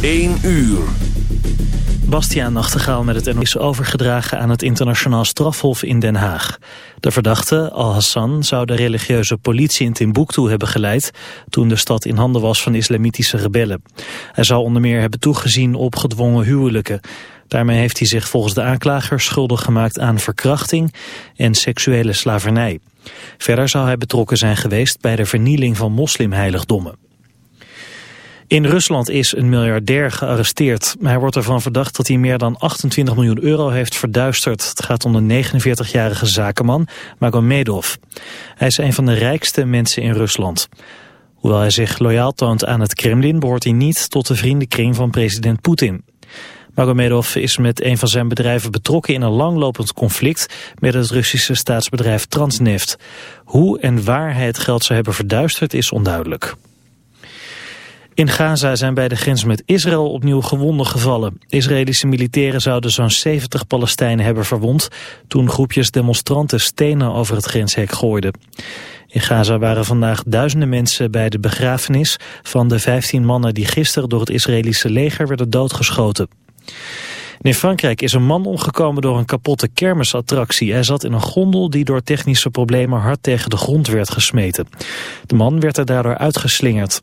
1 uur. Bastiaan Nachtegaal met het NOS is overgedragen aan het internationaal strafhof in Den Haag. De verdachte, Al-Hassan, zou de religieuze politie in Timbuktu hebben geleid... toen de stad in handen was van islamitische rebellen. Hij zou onder meer hebben toegezien op gedwongen huwelijken. Daarmee heeft hij zich volgens de aanklager schuldig gemaakt aan verkrachting en seksuele slavernij. Verder zou hij betrokken zijn geweest bij de vernieling van moslimheiligdommen. In Rusland is een miljardair gearresteerd. Hij wordt ervan verdacht dat hij meer dan 28 miljoen euro heeft verduisterd. Het gaat om de 49-jarige zakenman Magomedov. Hij is een van de rijkste mensen in Rusland. Hoewel hij zich loyaal toont aan het Kremlin... behoort hij niet tot de vriendenkring van president Poetin. Magomedov is met een van zijn bedrijven betrokken in een langlopend conflict met het Russische staatsbedrijf Transneft. Hoe en waar hij het geld zou hebben verduisterd is onduidelijk. In Gaza zijn bij de grens met Israël opnieuw gewonden gevallen. Israëlische militairen zouden zo'n 70 Palestijnen hebben verwond... toen groepjes demonstranten stenen over het grenshek gooiden. In Gaza waren vandaag duizenden mensen bij de begrafenis... van de 15 mannen die gisteren door het Israëlische leger werden doodgeschoten. In Frankrijk is een man omgekomen door een kapotte kermisattractie. Hij zat in een gondel die door technische problemen hard tegen de grond werd gesmeten. De man werd er daardoor uitgeslingerd.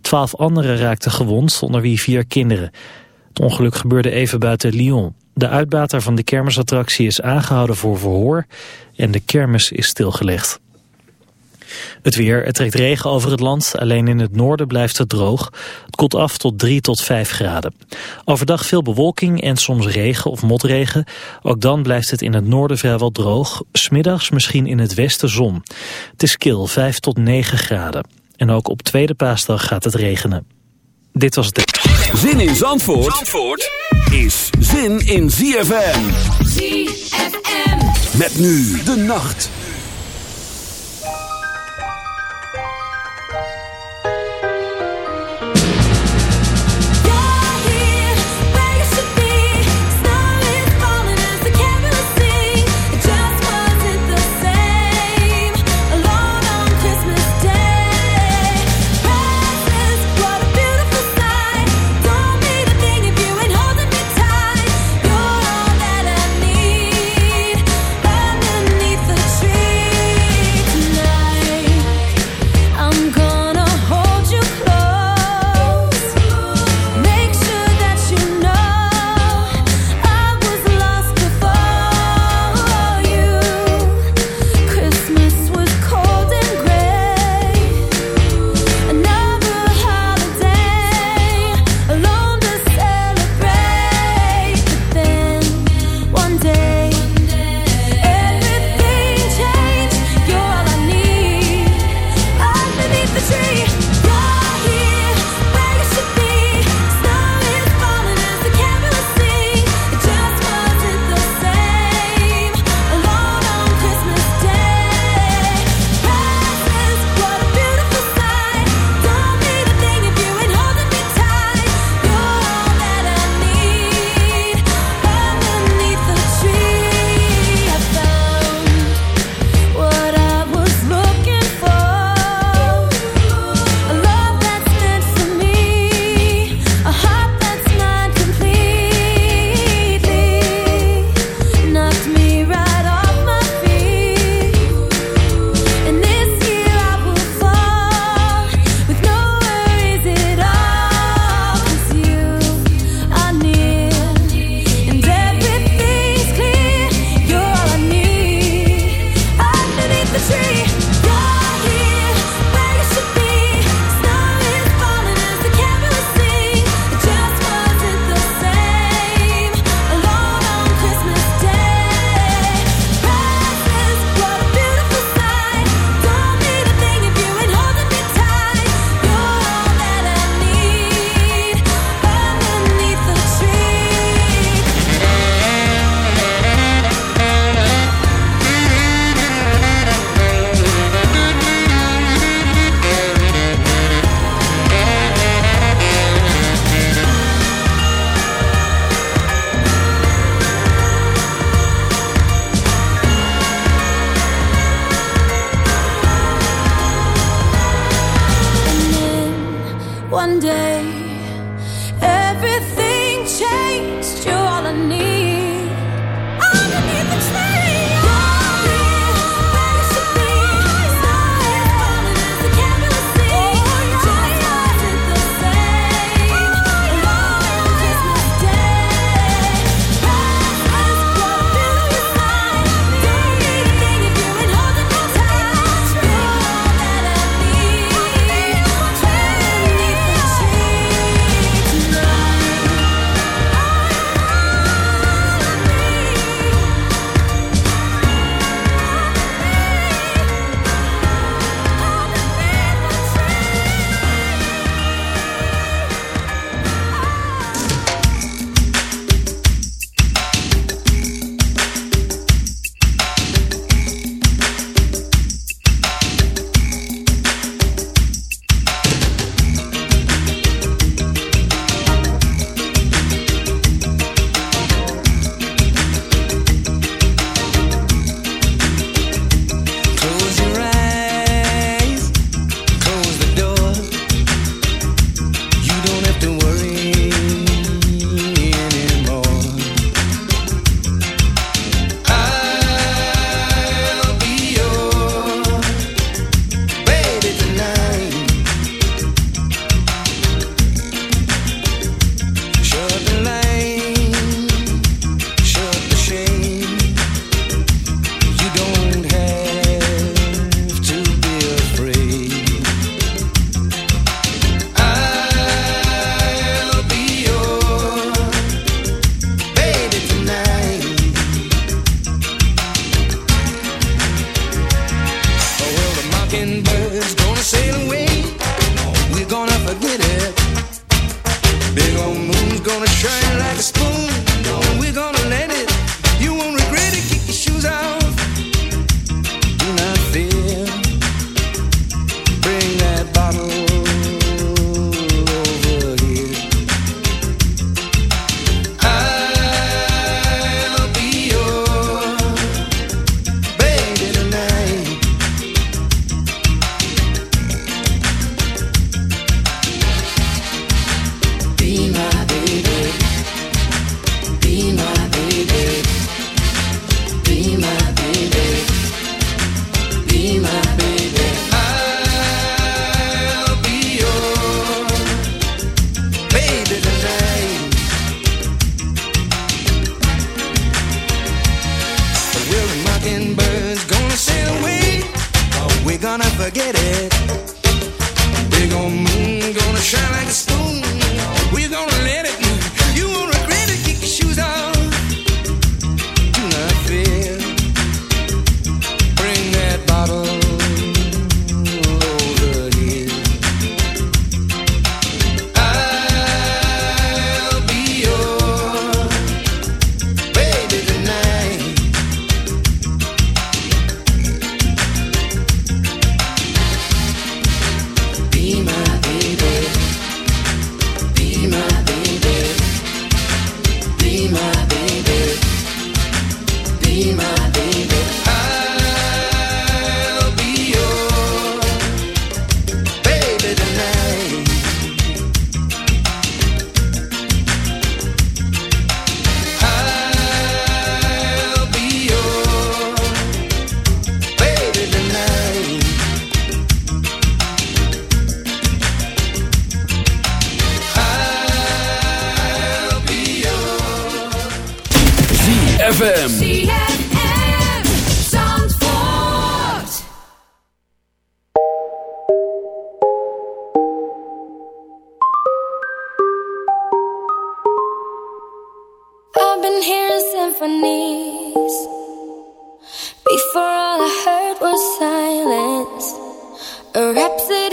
Twaalf anderen raakten gewond, onder wie vier kinderen. Het ongeluk gebeurde even buiten Lyon. De uitbater van de kermisattractie is aangehouden voor verhoor en de kermis is stilgelegd. Het weer, het trekt regen over het land. Alleen in het noorden blijft het droog. Het koelt af tot 3 tot 5 graden. Overdag veel bewolking en soms regen of motregen. Ook dan blijft het in het noorden vrijwel droog. Smiddags misschien in het westen zon. Het is kil 5 tot 9 graden. En ook op tweede paasdag gaat het regenen. Dit was het... Zin in Zandvoort, Zandvoort is zin in ZFM. ZFM. Met nu de nacht.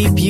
keep you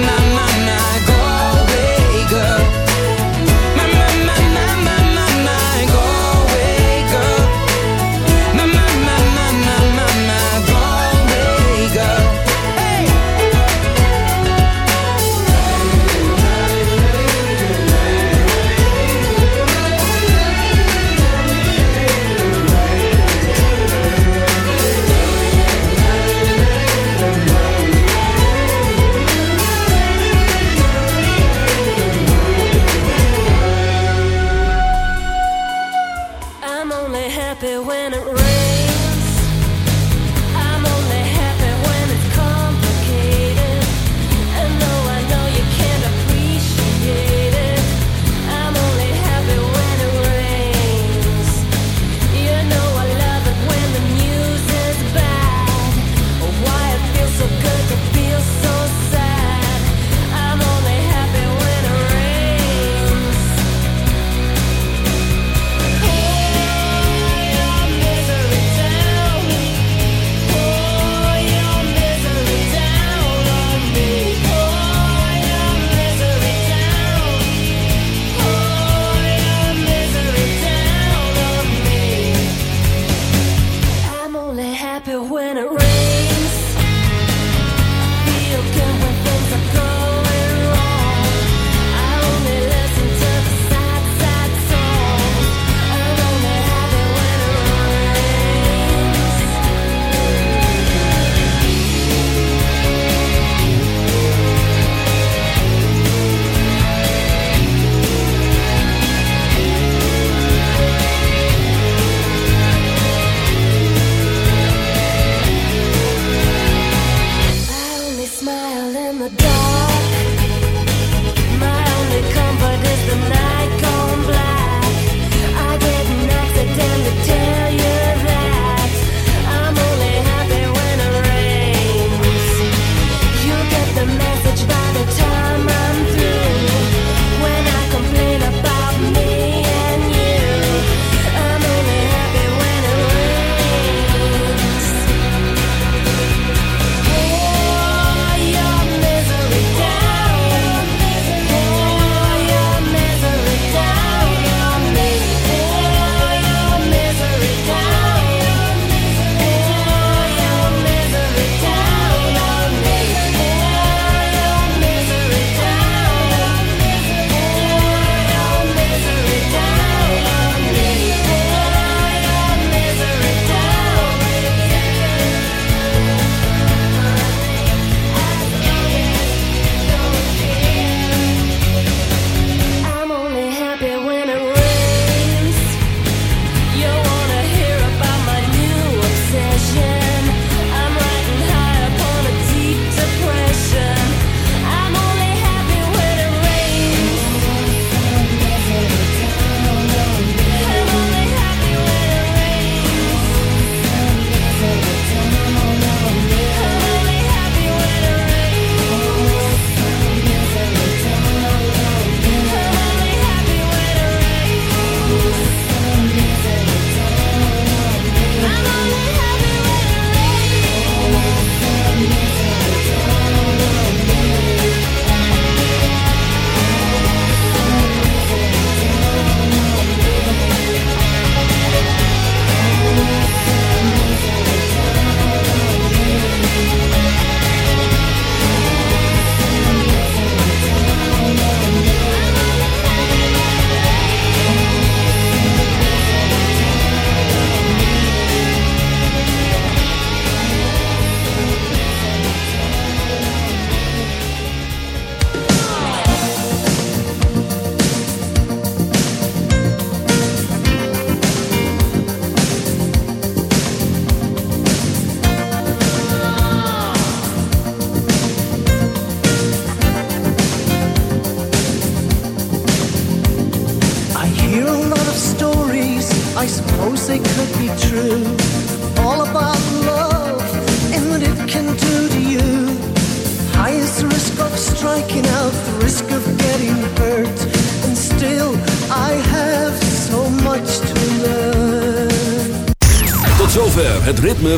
My,